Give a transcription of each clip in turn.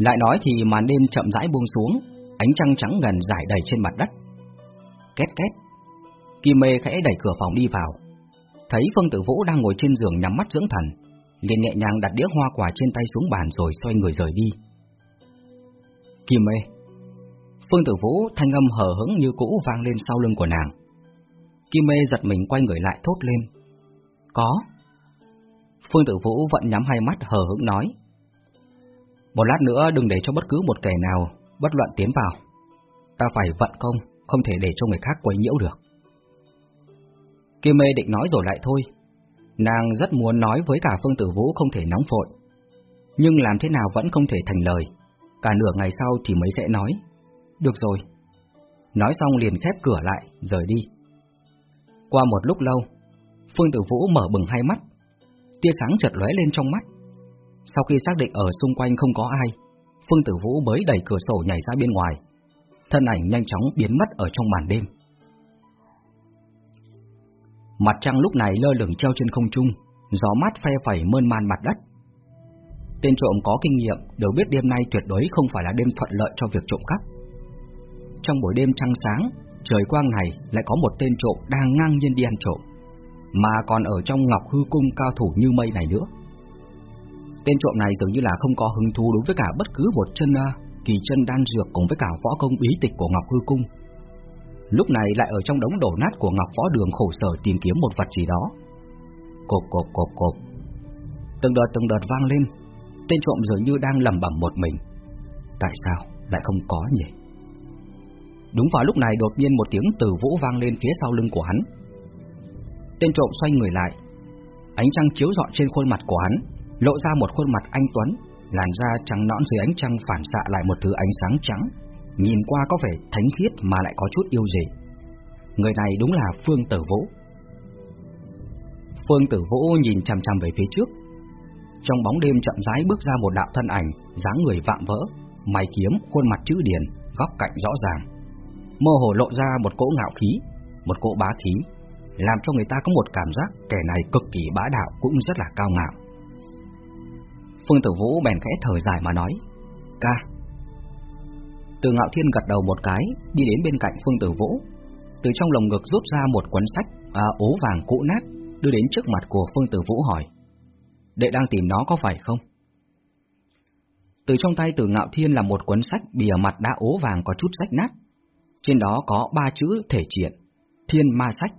Lại nói thì màn đêm chậm rãi buông xuống, ánh trăng trắng ngần rải đầy trên mặt đất. Két két, Kim Mê khẽ đẩy cửa phòng đi vào. Thấy Phương Tử Vũ đang ngồi trên giường nhắm mắt dưỡng thần, liền nhẹ nhàng đặt đĩa hoa quả trên tay xuống bàn rồi xoay người rời đi. Kim Mê Phương Tử Vũ thanh âm hờ hững như cũ vang lên sau lưng của nàng. Kim Mê giật mình quay người lại thốt lên. Có. Phương Tử Vũ vẫn nhắm hai mắt hờ hững nói. Một lát nữa đừng để cho bất cứ một kẻ nào bất luận tiến vào. Ta phải vận công, không thể để cho người khác quấy nhiễu được. Kim Mê định nói rồi lại thôi. Nàng rất muốn nói với cả Phương Tử Vũ không thể nóng vội. Nhưng làm thế nào vẫn không thể thành lời. Cả nửa ngày sau thì mới khẽ nói. Được rồi. Nói xong liền khép cửa lại, rời đi. Qua một lúc lâu, Phương Tử Vũ mở bừng hai mắt. Tia sáng chợt lóe lên trong mắt. Sau khi xác định ở xung quanh không có ai, Phương Tử Vũ mới đẩy cửa sổ nhảy ra bên ngoài. Thân ảnh nhanh chóng biến mất ở trong màn đêm. Mặt trăng lúc này lơ lửng treo trên không trung, gió mát phe phẩy mơn man mặt đất. Tên trộm có kinh nghiệm đều biết đêm nay tuyệt đối không phải là đêm thuận lợi cho việc trộm cắp. Trong buổi đêm trăng sáng, trời quang này lại có một tên trộm đang ngang nhiên đi ăn trộm, mà còn ở trong ngọc hư cung cao thủ như mây này nữa. Tên trộm này dường như là không có hứng thú đối với cả bất cứ một chân uh, kỳ chân đan dược cùng với cả võ công bí tịch của ngọc hư cung. Lúc này lại ở trong đống đổ nát của ngọc võ đường khổ sở tìm kiếm một vật gì đó. Cộp cộp cộp cộp. Từng đợt từng đợt vang lên, tên trộm dường như đang lầm bẩm một mình. Tại sao lại không có nhỉ? Đúng vào lúc này đột nhiên một tiếng từ vũ vang lên phía sau lưng của hắn. Tên trộm xoay người lại, ánh trăng chiếu rọi trên khuôn mặt của hắn, lộ ra một khuôn mặt anh tuấn, làn da trắng nõn dưới ánh trăng phản xạ lại một thứ ánh sáng trắng, nhìn qua có vẻ thánh khiết mà lại có chút yêu dị. Người này đúng là Phương Tử Vũ. Phương Tử Vũ nhìn chằm chằm về phía trước. Trong bóng đêm chậm rãi bước ra một đạo thân ảnh, dáng người vạm vỡ, mày kiếm, khuôn mặt chữ điển, góc cạnh rõ ràng mơ hồ lộ ra một cỗ ngạo khí, một cỗ bá khí, làm cho người ta có một cảm giác kẻ này cực kỳ bá đạo cũng rất là cao ngạo. Phương Tử Vũ bèn khẽ thở dài mà nói, ca. Từ ngạo thiên gật đầu một cái, đi đến bên cạnh Phương Tử Vũ, từ trong lồng ngực rút ra một cuốn sách à, ố vàng cũ nát, đưa đến trước mặt của Phương Tử Vũ hỏi, đệ đang tìm nó có phải không? Từ trong tay từ ngạo thiên là một cuốn sách bìa mặt đã ố vàng có chút rách nát, trên đó có ba chữ thể triển thiên ma sách.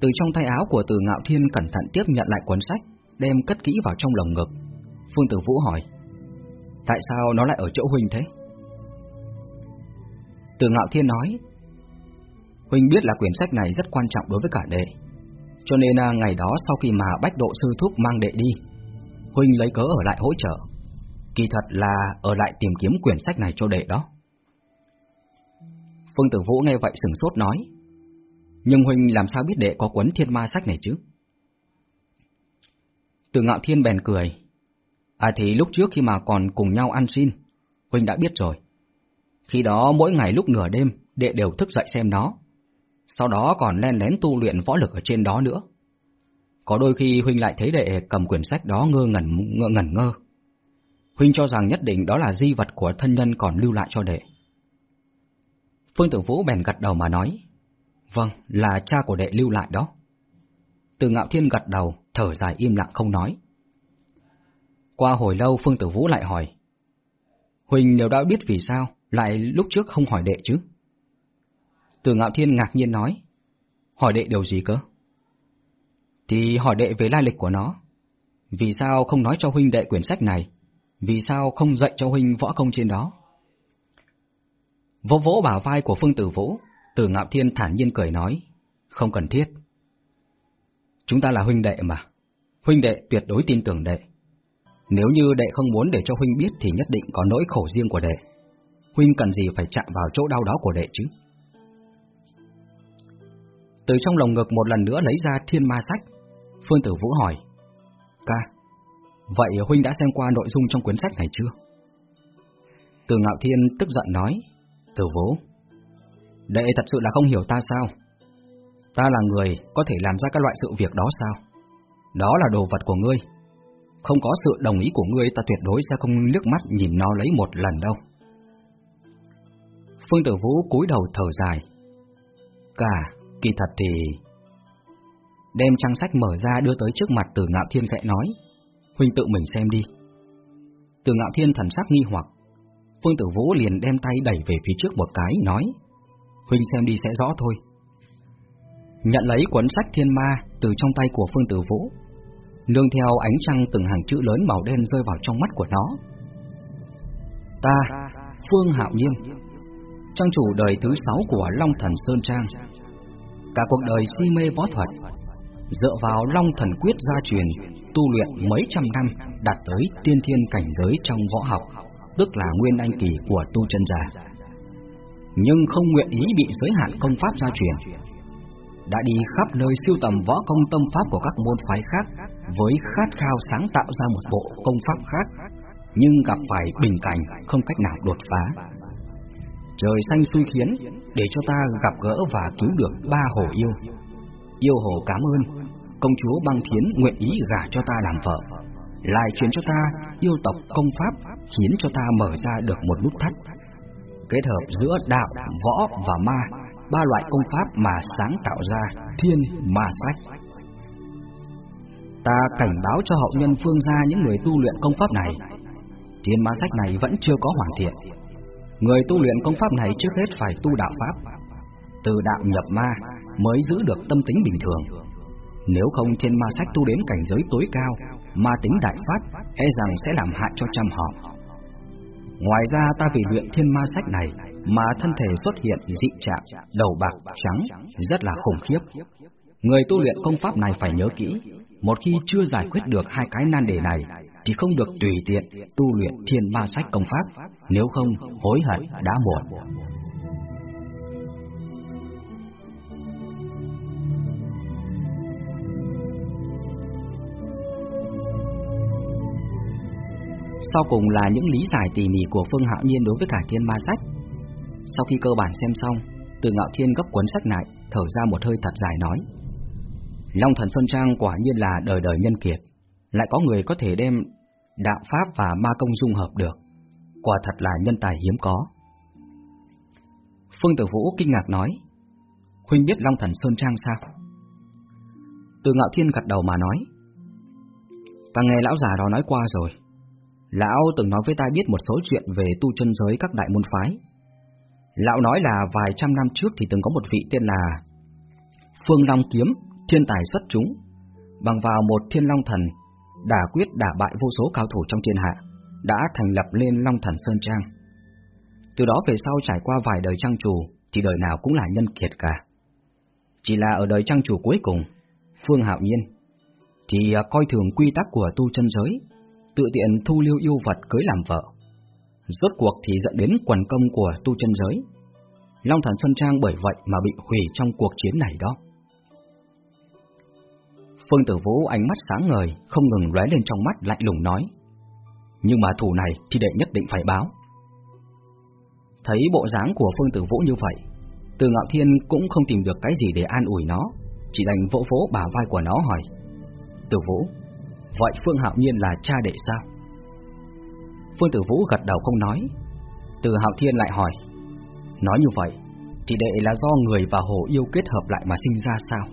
Từ trong tay áo của từ ngạo thiên cẩn thận tiếp nhận lại cuốn sách, đem cất kỹ vào trong lồng ngực. Phương Tử Vũ hỏi, tại sao nó lại ở chỗ Huynh thế? Từ ngạo thiên nói, Huynh biết là quyển sách này rất quan trọng đối với cả đệ, cho nên à, ngày đó sau khi mà bách độ sư thúc mang đệ đi, Huynh lấy cớ ở lại hỗ trợ. Kỳ thật là ở lại tìm kiếm quyển sách này cho đệ đó. Phương Tử Vũ nghe vậy sừng sốt nói. Nhưng Huynh làm sao biết đệ có cuốn thiên ma sách này chứ? Từ ngạo thiên bèn cười. À thì lúc trước khi mà còn cùng nhau ăn xin, Huynh đã biết rồi. Khi đó mỗi ngày lúc nửa đêm, đệ đều thức dậy xem nó. Sau đó còn len lén tu luyện võ lực ở trên đó nữa. Có đôi khi Huynh lại thấy đệ cầm quyển sách đó ngơ ngẩn ngơ ngẩn ngơ. Huynh cho rằng nhất định đó là di vật của thân nhân còn lưu lại cho đệ. Phương Tử Vũ bèn gật đầu mà nói, Vâng, là cha của đệ lưu lại đó. Từ ngạo thiên gật đầu, thở dài im lặng không nói. Qua hồi lâu Phương Tử Vũ lại hỏi, Huỳnh nếu đã biết vì sao, lại lúc trước không hỏi đệ chứ? Từ ngạo thiên ngạc nhiên nói, hỏi đệ điều gì cơ? Thì hỏi đệ về lai lịch của nó. Vì sao không nói cho huynh đệ quyển sách này? Vì sao không dạy cho huynh võ công trên đó? Vỗ vỗ bả vai của Phương Tử Vũ, Từ Ngạo Thiên thản nhiên cười nói, không cần thiết. Chúng ta là huynh đệ mà, huynh đệ tuyệt đối tin tưởng đệ. Nếu như đệ không muốn để cho huynh biết thì nhất định có nỗi khổ riêng của đệ. Huynh cần gì phải chạm vào chỗ đau đó của đệ chứ? Từ trong lồng ngực một lần nữa lấy ra thiên ma sách, Phương Tử Vũ hỏi, Ca, vậy huynh đã xem qua nội dung trong cuốn sách này chưa? Từ Ngạo Thiên tức giận nói, tử vũ Đệ thật sự là không hiểu ta sao Ta là người có thể làm ra các loại sự việc đó sao Đó là đồ vật của ngươi Không có sự đồng ý của ngươi ta tuyệt đối sẽ không nước mắt nhìn nó lấy một lần đâu. Phương Tử Vũ cúi đầu thở dài. Cả, kỳ thật thì... Đem trang sách mở ra đưa tới trước mặt Từ Ngạo Thiên khẽ nói. Huynh tự mình xem đi. Từ Ngạo Thiên thần sắc nghi hoặc. Phương Tử Vũ liền đem tay đẩy về phía trước một cái, nói. Huynh xem đi sẽ rõ thôi. Nhận lấy cuốn sách thiên ma từ trong tay của Phương Tử Vũ, nương theo ánh trăng từng hàng chữ lớn màu đen rơi vào trong mắt của nó. Ta, Phương Hạo Nhiên, trang chủ đời thứ sáu của Long Thần Sơn Trang, cả cuộc đời si mê võ thuật, dựa vào Long Thần Quyết gia truyền, tu luyện mấy trăm năm, đạt tới tiên thiên cảnh giới trong võ học, tức là nguyên anh kỳ của tu chân giả. Nhưng không nguyện ý bị giới hạn công pháp gia truyền, đã đi khắp nơi siêu tầm võ công tâm pháp của các môn phái khác với khát khao sáng tạo ra một bộ công pháp khác, nhưng gặp phải bình cảnh không cách nào đột phá. Trời xanh suy khiến để cho ta gặp gỡ và cứu được ba hồ yêu. Yêu hồ cảm ơn, công chúa băng thiến nguyện ý gả cho ta làm vợ, lại truyền cho ta yêu tộc công pháp khiến cho ta mở ra được một nút thắt. Kết hợp giữa đạo, võ và ma ba loại công pháp mà sáng tạo ra thiên ma sách. Ta cảnh báo cho hậu nhân phương gia những người tu luyện công pháp này, thiên ma sách này vẫn chưa có hoàn thiện. Người tu luyện công pháp này trước hết phải tu đạo pháp, từ đạo nhập ma mới giữ được tâm tính bình thường. Nếu không thiên ma sách tu đến cảnh giới tối cao, ma tính đại phát, e rằng sẽ làm hại cho trăm họ. Ngoài ra ta vì luyện thiên ma sách này mà thân thể xuất hiện dị trạng, đầu bạc trắng, rất là khủng khiếp. Người tu luyện công pháp này phải nhớ kỹ, một khi chưa giải quyết được hai cái nan đề này, thì không được tùy tiện tu luyện thiên ma sách công pháp, nếu không hối hận đã muộn. Sau cùng là những lý giải tỉ mỉ của Phương Hạo Nhiên đối với cả thiên ma sách. Sau khi cơ bản xem xong, từ ngạo thiên gấp cuốn sách lại, thở ra một hơi thật dài nói. Long thần Xuân Trang quả nhiên là đời đời nhân kiệt, lại có người có thể đem đạo pháp và ma công dung hợp được, quả thật là nhân tài hiếm có. Phương Tử Vũ kinh ngạc nói, Huynh biết Long thần Sơn Trang sao? Từ ngạo thiên gật đầu mà nói, Ta nghe lão già đó nói qua rồi, Lão từng nói với ta biết một số chuyện về tu chân giới các đại môn phái, Lão nói là vài trăm năm trước thì từng có một vị tên là Phương Long Kiếm, thiên tài xuất chúng, bằng vào một thiên long thần, đả quyết đả bại vô số cao thủ trong thiên hạ, đã thành lập lên Long Thần Sơn Trang. Từ đó về sau trải qua vài đời trang chủ, thì đời nào cũng là nhân kiệt cả. Chỉ là ở đời trang chủ cuối cùng, Phương Hạo Nhiên, thì à, coi thường quy tắc của tu chân giới, tự tiện thu lưu yêu vật cưới làm vợ Rốt cuộc thì dẫn đến quần công của tu chân giới. Long Thần Sơn Trang bởi vậy mà bị hủy trong cuộc chiến này đó. Phương Tử Vũ ánh mắt sáng ngời, không ngừng lóe lên trong mắt lạnh lùng nói. Nhưng mà thủ này thì đệ nhất định phải báo. Thấy bộ dáng của Phương Tử Vũ như vậy, Từ Ngạo Thiên cũng không tìm được cái gì để an ủi nó, chỉ đành vỗ vỗ bả vai của nó hỏi. Tử Vũ, vậy Phương Hạo Nhiên là cha đệ sao? Phương Tử Vũ gật đầu không nói. Từ Hạo Thiên lại hỏi, Nói như vậy, Thì đệ là do người và hồ yêu kết hợp lại mà sinh ra sao?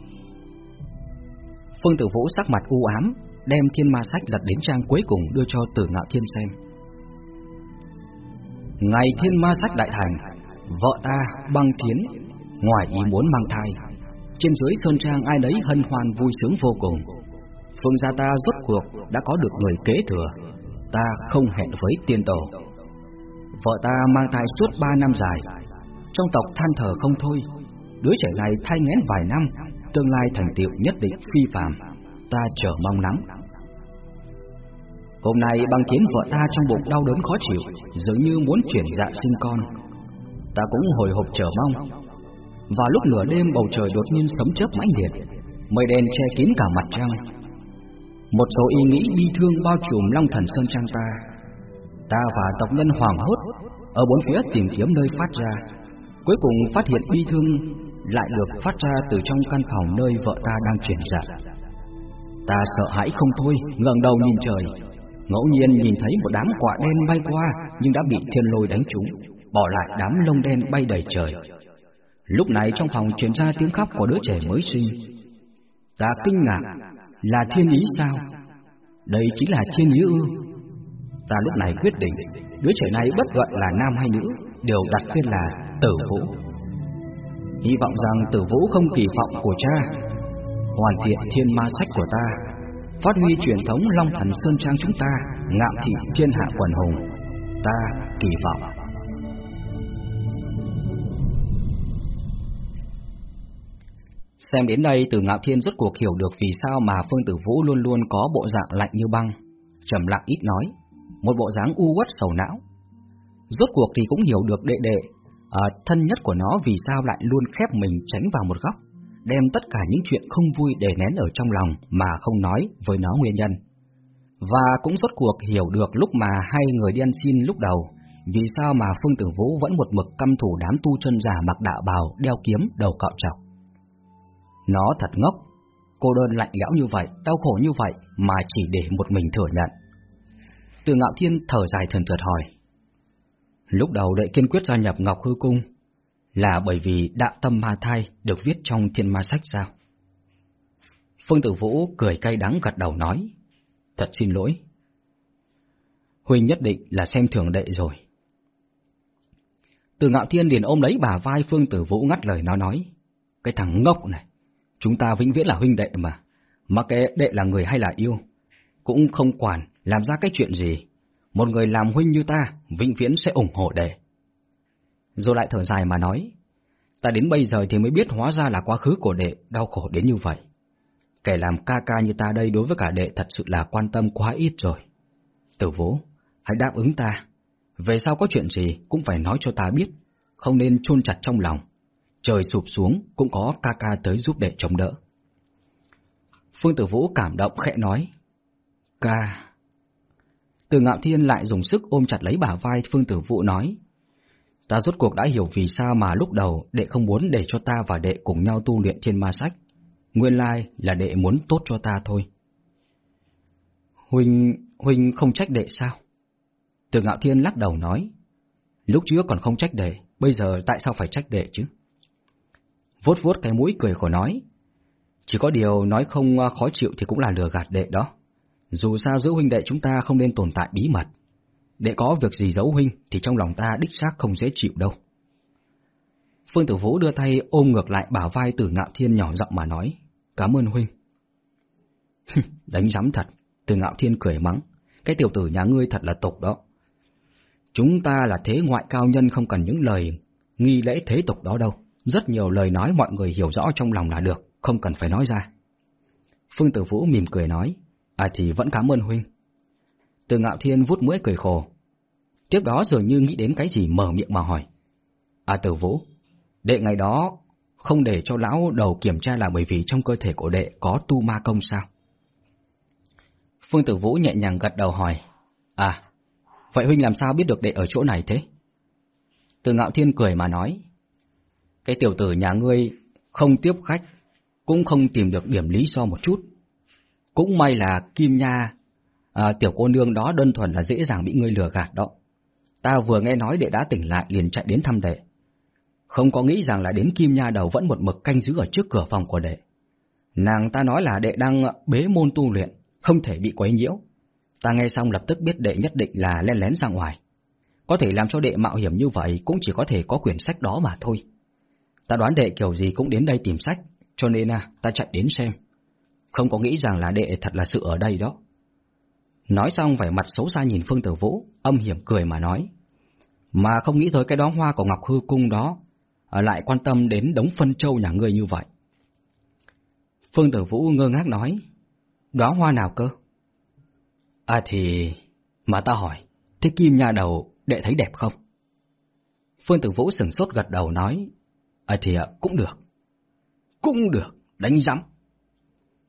Phương Tử Vũ sắc mặt u ám, Đem thiên ma sách lật đến trang cuối cùng đưa cho Tử Ngạo Thiên xem. Ngày thiên ma sách đại thành, Vợ ta, băng thiến, Ngoài ý muốn mang thai. Trên dưới sơn trang ai đấy hân hoan vui sướng vô cùng. Phương gia ta rốt cuộc đã có được người kế thừa ta không hẹn với tiên tổ. Vợ ta mang thai suốt ba năm dài, trong tộc than thở không thôi. Đứa trẻ này thai nghén vài năm, tương lai thành tựu nhất định phi phàm, ta chờ mong lắm. Hôm nay băng chiến vợ ta trong bụng đau đớn khó chịu, dường như muốn chuyển dạ sinh con. Ta cũng hồi hộp chờ mong. Và lúc nửa đêm bầu trời đột nhiên sấm chớp mãnh liệt, mây đen che kín cả mặt trăng, một số ý nghĩ bi thương bao trùm Long Thần Sơn Trang ta. Ta và tộc nhân hoảng hốt ở bốn phía tìm kiếm nơi phát ra. Cuối cùng phát hiện bi thương lại được phát ra từ trong căn phòng nơi vợ ta đang chuyển dạ. Ta sợ hãi không thôi, ngẩng đầu nhìn trời. Ngẫu nhiên nhìn thấy một đám quả đen bay qua nhưng đã bị thiên lôi đánh trúng, bỏ lại đám lông đen bay đầy trời. Lúc này trong phòng truyền ra tiếng khóc của đứa trẻ mới sinh. Ta kinh ngạc, là thiên ý sao? Đây chính là thiên ý ư? Ta lúc này quyết định, đứa trẻ này bất luận là nam hay nữ, đều đặt tên là Tử Vũ. Hy vọng rằng Tử Vũ không kỳ vọng của cha, hoàn thiện thiên ma sách của ta, phát huy truyền thống Long Thần Sơn Trang chúng ta, ngạo thị thiên hạ quần hùng. Ta kỳ vọng. Xem đến đây từ ngạo thiên rốt cuộc hiểu được vì sao mà Phương Tử Vũ luôn luôn có bộ dạng lạnh như băng, trầm lặng ít nói, một bộ dáng u uất sầu não. Rốt cuộc thì cũng hiểu được đệ đệ, à, thân nhất của nó vì sao lại luôn khép mình tránh vào một góc, đem tất cả những chuyện không vui để nén ở trong lòng mà không nói với nó nguyên nhân. Và cũng rốt cuộc hiểu được lúc mà hai người đi ăn xin lúc đầu, vì sao mà Phương Tử Vũ vẫn một mực căm thủ đám tu chân giả mặc đạo bào đeo kiếm đầu cạo trọc. Nó thật ngốc, cô đơn lạnh lẽo như vậy, đau khổ như vậy mà chỉ để một mình thừa nhận. Từ ngạo thiên thở dài thần thượt hỏi. Lúc đầu đệ kiên quyết gia nhập Ngọc Hư Cung là bởi vì đạo tâm ma thai được viết trong thiên ma sách sao? Phương Tử Vũ cười cay đắng gật đầu nói. Thật xin lỗi. Huynh nhất định là xem thường đệ rồi. Từ ngạo thiên liền ôm lấy bà vai Phương Tử Vũ ngắt lời nó nói. Cái thằng ngốc này, Chúng ta vĩnh viễn là huynh đệ mà, mặc kệ đệ là người hay là yêu, cũng không quản làm ra cái chuyện gì. Một người làm huynh như ta, vĩnh viễn sẽ ủng hộ đệ. Rồi lại thở dài mà nói, ta đến bây giờ thì mới biết hóa ra là quá khứ của đệ đau khổ đến như vậy. Kẻ làm ca ca như ta đây đối với cả đệ thật sự là quan tâm quá ít rồi. Tử vũ, hãy đáp ứng ta. Về sau có chuyện gì cũng phải nói cho ta biết, không nên chôn chặt trong lòng trời sụp xuống cũng có ca ca tới giúp đệ chống đỡ. Phương Tử Vũ cảm động khẽ nói, ca. Từ ngạo thiên lại dùng sức ôm chặt lấy bả vai Phương Tử Vũ nói, ta rốt cuộc đã hiểu vì sao mà lúc đầu đệ không muốn để cho ta và đệ cùng nhau tu luyện trên ma sách. Nguyên lai là đệ muốn tốt cho ta thôi. Huynh, Huynh không trách đệ sao? Từ ngạo thiên lắc đầu nói, lúc trước còn không trách đệ, bây giờ tại sao phải trách đệ chứ? Vuốt vuốt cái mũi cười khổ nói. Chỉ có điều nói không à, khó chịu thì cũng là lừa gạt đệ đó. Dù sao giữa huynh đệ chúng ta không nên tồn tại bí mật. Đệ có việc gì giấu huynh thì trong lòng ta đích xác không dễ chịu đâu. Phương Tử Vũ đưa tay ôm ngược lại bảo vai Tử Ngạo Thiên nhỏ giọng mà nói, cảm ơn huynh. Đánh giám thật, Tử Ngạo Thiên cười mắng, cái tiểu tử nhà ngươi thật là tục đó. Chúng ta là thế ngoại cao nhân không cần những lời nghi lễ thế tục đó đâu. Rất nhiều lời nói mọi người hiểu rõ trong lòng là được, không cần phải nói ra. Phương Tử Vũ mỉm cười nói, à thì vẫn cảm ơn huynh. Từ ngạo thiên vút mũi cười khổ. Tiếp đó dường như nghĩ đến cái gì mở miệng mà hỏi. À Tử Vũ, đệ ngày đó không để cho lão đầu kiểm tra là bởi vì trong cơ thể của đệ có tu ma công sao? Phương Tử Vũ nhẹ nhàng gật đầu hỏi, à, vậy huynh làm sao biết được đệ ở chỗ này thế? Từ ngạo thiên cười mà nói, cái tiểu tử nhà ngươi không tiếp khách, cũng không tìm được điểm lý do một chút. Cũng may là Kim Nha, à, tiểu cô nương đó đơn thuần là dễ dàng bị ngươi lừa gạt đó. Ta vừa nghe nói đệ đã tỉnh lại liền chạy đến thăm đệ. Không có nghĩ rằng là đến Kim Nha đầu vẫn một mực canh giữ ở trước cửa phòng của đệ. Nàng ta nói là đệ đang bế môn tu luyện, không thể bị quấy nhiễu. Ta nghe xong lập tức biết đệ nhất định là len lén ra ngoài. Có thể làm cho đệ mạo hiểm như vậy cũng chỉ có thể có quyển sách đó mà thôi. Ta đoán đệ kiểu gì cũng đến đây tìm sách, cho nên à, ta chạy đến xem. Không có nghĩ rằng là đệ thật là sự ở đây đó. Nói xong vẻ mặt xấu xa nhìn Phương Tử Vũ, âm hiểm cười mà nói. Mà không nghĩ tới cái đó hoa của Ngọc Hư Cung đó, à, lại quan tâm đến đống phân châu nhà ngươi như vậy. Phương Tử Vũ ngơ ngác nói, đó hoa nào cơ? À thì... Mà ta hỏi, thế kim nha đầu đệ thấy đẹp không? Phương Tử Vũ sửng sốt gật đầu nói, À thì à, cũng được. Cũng được, đánh rắm.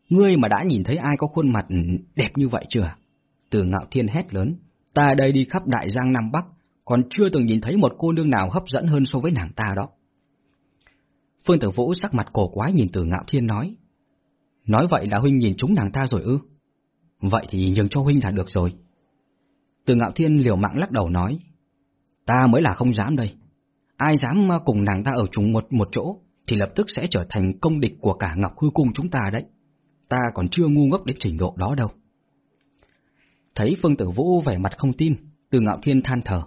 Ngươi mà đã nhìn thấy ai có khuôn mặt đẹp như vậy chưa? Từ ngạo thiên hét lớn, ta đây đi khắp đại giang Nam Bắc, còn chưa từng nhìn thấy một cô nương nào hấp dẫn hơn so với nàng ta đó. Phương Tử Vũ sắc mặt cổ quái nhìn từ ngạo thiên nói, Nói vậy là huynh nhìn chúng nàng ta rồi ư? Vậy thì nhường cho huynh là được rồi. Từ ngạo thiên liều mạng lắc đầu nói, ta mới là không dám đây. Ai dám cùng nàng ta ở chung một một chỗ, thì lập tức sẽ trở thành công địch của cả Ngọc Hư Cung chúng ta đấy. Ta còn chưa ngu ngốc đến trình độ đó đâu. Thấy Phương Tử Vũ vẻ mặt không tin, từ ngạo thiên than thở.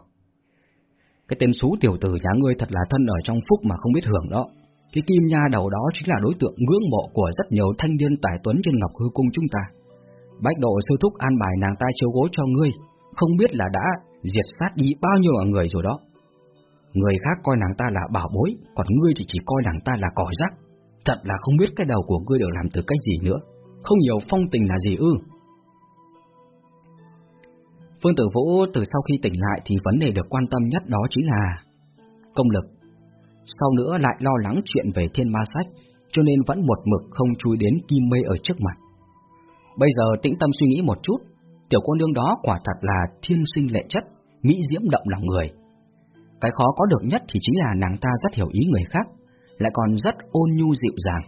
Cái tên xú tiểu tử nhà ngươi thật là thân ở trong phúc mà không biết hưởng đó. Cái kim nha đầu đó chính là đối tượng ngưỡng mộ của rất nhiều thanh niên tài tuấn trên Ngọc Hư Cung chúng ta. Bách độ sư thúc an bài nàng ta chiếu gối cho ngươi, không biết là đã diệt sát đi bao nhiêu người rồi đó. Người khác coi nàng ta là bảo bối, còn ngươi thì chỉ coi nàng ta là cỏ rác. Thật là không biết cái đầu của ngươi được làm từ cái gì nữa, không hiểu phong tình là gì ư. Phương Tử Vũ từ sau khi tỉnh lại thì vấn đề được quan tâm nhất đó chính là công lực. Sau nữa lại lo lắng chuyện về thiên ma sách, cho nên vẫn một mực không chui đến kim mê ở trước mặt. Bây giờ tĩnh tâm suy nghĩ một chút, tiểu cô nương đó quả thật là thiên sinh lệ chất, mỹ diễm động lòng người. Cái khó có được nhất thì chính là nàng ta rất hiểu ý người khác, lại còn rất ôn nhu dịu dàng.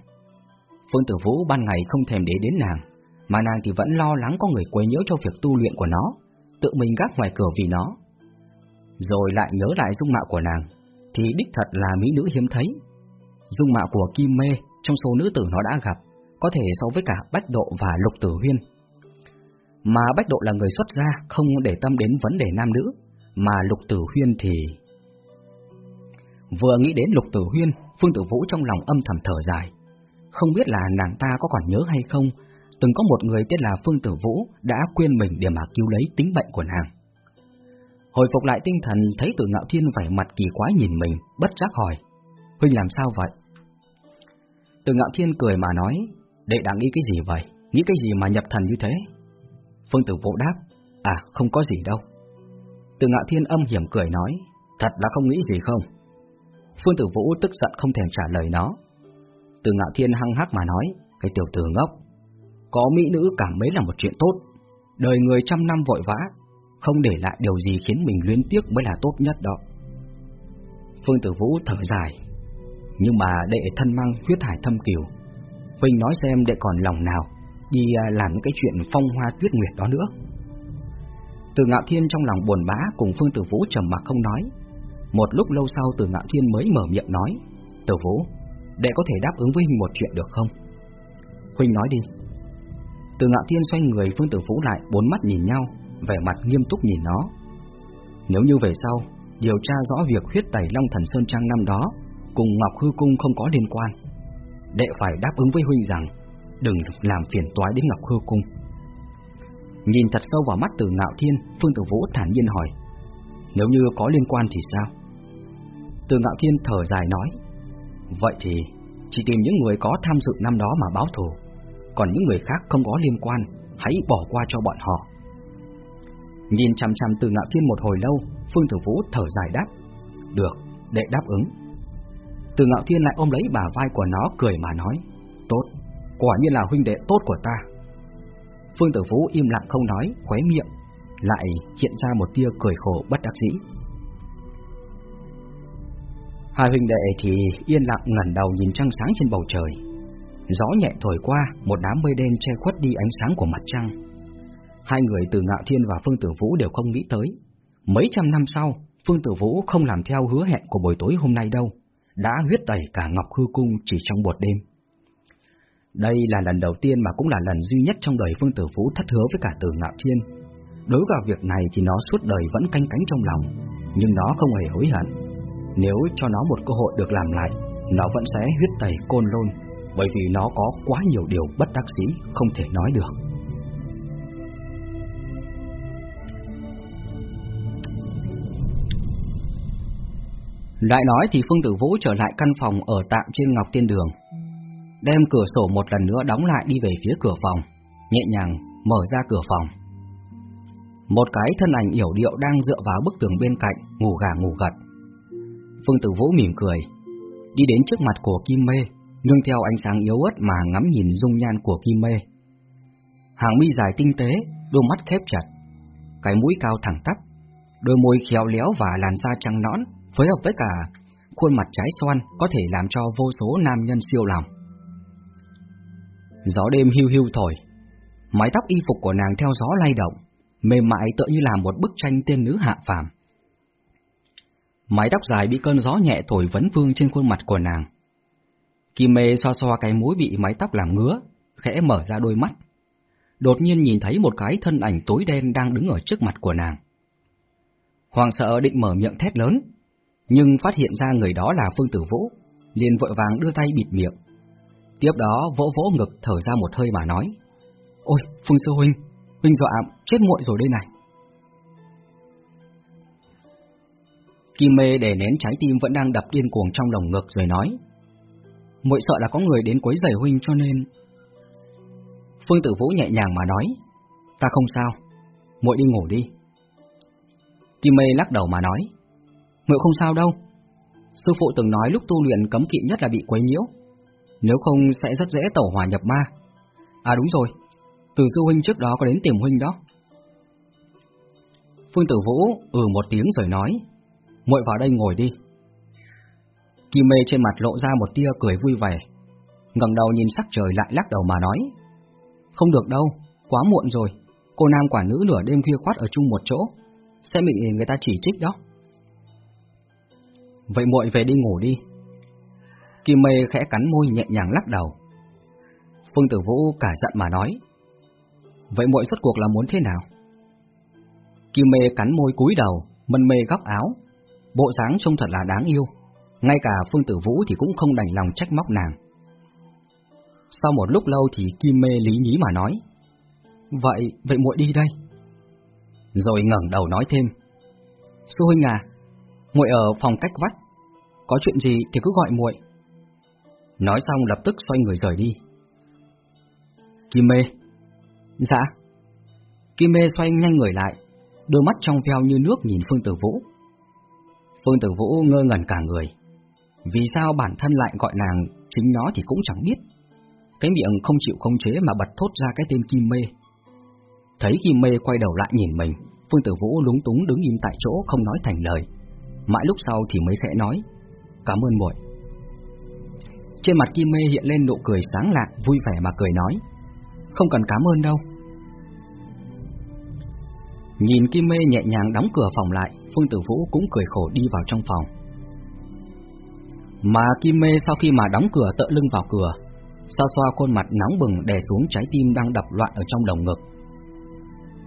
Phương Tử Vũ ban ngày không thèm để đến nàng, mà nàng thì vẫn lo lắng có người quấy nhiễu cho việc tu luyện của nó, tự mình gác ngoài cửa vì nó. Rồi lại nhớ lại dung mạo của nàng, thì đích thật là mỹ nữ hiếm thấy. Dung mạo của Kim Mê trong số nữ tử nó đã gặp, có thể so với cả Bách Độ và Lục Tử Huyên. Mà Bách Độ là người xuất gia, không để tâm đến vấn đề nam nữ, mà Lục Tử Huyên thì... Vừa nghĩ đến Lục Tử Huyên, Phương Tử Vũ trong lòng âm thầm thở dài. Không biết là nàng ta có còn nhớ hay không, từng có một người tên là Phương Tử Vũ đã quên mình để mà cứu lấy tính bệnh của nàng. Hồi phục lại tinh thần thấy Tử Ngạo Thiên vẻ mặt kỳ quái nhìn mình, bất giác hỏi, Huynh làm sao vậy? Tử Ngạo Thiên cười mà nói, đệ đang nghĩ cái gì vậy? Nghĩ cái gì mà nhập thần như thế? Phương Tử Vũ đáp, à không có gì đâu. Tử Ngạo Thiên âm hiểm cười nói, thật là không nghĩ gì không? Phương Tử Vũ tức giận không thèm trả lời nó. Từ Ngạo Thiên hăng hắc mà nói, cái tiểu tử ngốc, có mỹ nữ cảm mấy là một chuyện tốt, đời người trăm năm vội vã, không để lại điều gì khiến mình luyến tiếc mới là tốt nhất đó. Phương Tử Vũ thở dài, nhưng mà đệ thân mang huyết hải thâm kiều, Huynh nói xem đệ còn lòng nào đi à, làm cái chuyện phong hoa tuyết nguyệt đó nữa. Từ Ngạo Thiên trong lòng buồn bã cùng Phương Tử Vũ trầm mặc không nói. Một lúc lâu sau Từ Ngạo Thiên mới mở miệng nói, Tử Vũ, đệ có thể đáp ứng với Huynh một chuyện được không? Huynh nói đi. Từ Ngạo Thiên xoay người Phương Tử Vũ lại bốn mắt nhìn nhau, vẻ mặt nghiêm túc nhìn nó. Nếu như về sau, điều tra rõ việc huyết tẩy Long Thần Sơn Trang năm đó cùng Ngọc Hư Cung không có liên quan, đệ phải đáp ứng với huynh rằng đừng làm phiền toái đến Ngọc Hư Cung. Nhìn thật sâu vào mắt từ ngạo thiên, Phương Tử Vũ thản nhiên hỏi, nếu như có liên quan thì sao? Từ ngạo thiên thở dài nói, vậy thì chỉ tìm những người có tham dự năm đó mà báo thù, còn những người khác không có liên quan, hãy bỏ qua cho bọn họ. Nhìn chăm chăm từ ngạo thiên một hồi lâu, Phương Tử Vũ thở dài đáp, được, đệ đáp ứng. Từ ngạo thiên lại ôm lấy bả vai của nó cười mà nói Tốt, quả nhiên là huynh đệ tốt của ta Phương Tử Vũ im lặng không nói, khóe miệng Lại hiện ra một tia cười khổ bất đắc dĩ Hai huynh đệ thì yên lặng ngẩn đầu nhìn trăng sáng trên bầu trời Gió nhẹ thổi qua, một đám mây đen che khuất đi ánh sáng của mặt trăng Hai người từ Ngạo Thiên và Phương Tử Vũ đều không nghĩ tới Mấy trăm năm sau, Phương Tử Vũ không làm theo hứa hẹn của buổi tối hôm nay đâu đã huyết tẩy cả Ngọc Hư Cung chỉ trong một đêm. Đây là lần đầu tiên mà cũng là lần duy nhất trong đời Phương Tử vũ thất hứa với cả Từ Ngạo Thiên. Đối vào việc này thì nó suốt đời vẫn canh cánh trong lòng, nhưng nó không hề hối hận. Nếu cho nó một cơ hội được làm lại, nó vẫn sẽ huyết tẩy côn lôn, bởi vì nó có quá nhiều điều bất đắc dĩ không thể nói được. Lại nói thì Phương Tử Vũ trở lại căn phòng ở tạm trên Ngọc Tiên Đường. Đem cửa sổ một lần nữa đóng lại đi về phía cửa phòng, nhẹ nhàng mở ra cửa phòng. Một cái thân ảnh yểu điệu đang dựa vào bức tường bên cạnh, ngủ gà ngủ gật. Phương Tử Vũ mỉm cười, đi đến trước mặt của Kim Mê, nương theo ánh sáng yếu ớt mà ngắm nhìn dung nhan của Kim Mê. Hàng mi dài tinh tế, đôi mắt khép chặt, cái mũi cao thẳng tắp, đôi môi khéo léo và làn da trắng nõn phối hợp với cả khuôn mặt trái xoan có thể làm cho vô số nam nhân siêu lòng. Gió đêm hưu hưu thổi, mái tóc y phục của nàng theo gió lay động, mềm mại tựa như là một bức tranh tiên nữ hạ phàm. Mái tóc dài bị cơn gió nhẹ thổi vấn vương trên khuôn mặt của nàng. Kim mê xoa xoa cái mũi bị mái tóc làm ngứa, khẽ mở ra đôi mắt. Đột nhiên nhìn thấy một cái thân ảnh tối đen đang đứng ở trước mặt của nàng. Hoàng sợ định mở miệng thét lớn, nhưng phát hiện ra người đó là Phương Tử Vũ, liền vội vàng đưa tay bịt miệng. Tiếp đó vỗ vỗ ngực thở ra một hơi mà nói. Ôi, Phương Sư Huynh, Huynh dọa chết muội rồi đây này. Kim mê để nén trái tim vẫn đang đập điên cuồng trong lồng ngực rồi nói. Muội sợ là có người đến quấy rầy Huynh cho nên... Phương Tử Vũ nhẹ nhàng mà nói. Ta không sao, muội đi ngủ đi. Kim mê lắc đầu mà nói. Muội không sao đâu. Sư phụ từng nói lúc tu luyện cấm kỵ nhất là bị quấy nhiễu. Nếu không sẽ rất dễ tẩu hỏa nhập ma. À đúng rồi, từ sư huynh trước đó có đến tìm huynh đó. Phương Tử Vũ ừ một tiếng rồi nói, muội vào đây ngồi đi. Kim mê trên mặt lộ ra một tia cười vui vẻ, ngẩng đầu nhìn sắc trời lại lắc đầu mà nói, không được đâu, quá muộn rồi, cô nam quả nữ nửa đêm khuya khoát ở chung một chỗ, sẽ bị người ta chỉ trích đó. Vậy muội về đi ngủ đi. Kim mê khẽ cắn môi nhẹ nhàng lắc đầu. Phương Tử Vũ cả giận mà nói, Vậy muội rốt cuộc là muốn thế nào? Kim mê cắn môi cúi đầu, mân mê góc áo, bộ dáng trông thật là đáng yêu. Ngay cả Phương Tử Vũ thì cũng không đành lòng trách móc nàng. Sau một lúc lâu thì Kim mê lý nhí mà nói, Vậy, vậy muội đi đây. Rồi ngẩng đầu nói thêm, Sư huynh à, muội ở phòng cách vách, có chuyện gì thì cứ gọi muội. Nói xong lập tức xoay người rời đi. Kim mê, Dạ. Kim mê xoay nhanh người lại, đôi mắt trong veo như nước nhìn Phương Tử Vũ. Phương Tử Vũ ngơ ngẩn cả người. Vì sao bản thân lại gọi nàng chính nó thì cũng chẳng biết. Cái miệng không chịu không chế mà bật thốt ra cái tên Kim mê. Thấy Kim mê quay đầu lại nhìn mình, Phương Tử Vũ lúng túng đứng im tại chỗ không nói thành lời. Mãi lúc sau thì mới khẽ nói, cảm ơn muội. Trên mặt Kim mê hiện lên nụ cười sáng lạ, vui vẻ mà cười nói, không cần cảm ơn đâu. Nhìn Kim Mê nhẹ nhàng đóng cửa phòng lại, Phương Tử Vũ cũng cười khổ đi vào trong phòng. Mà Kim Mê sau khi mà đóng cửa tựa lưng vào cửa, xoa xoa khuôn mặt nóng bừng đè xuống trái tim đang đập loạn ở trong lồng ngực.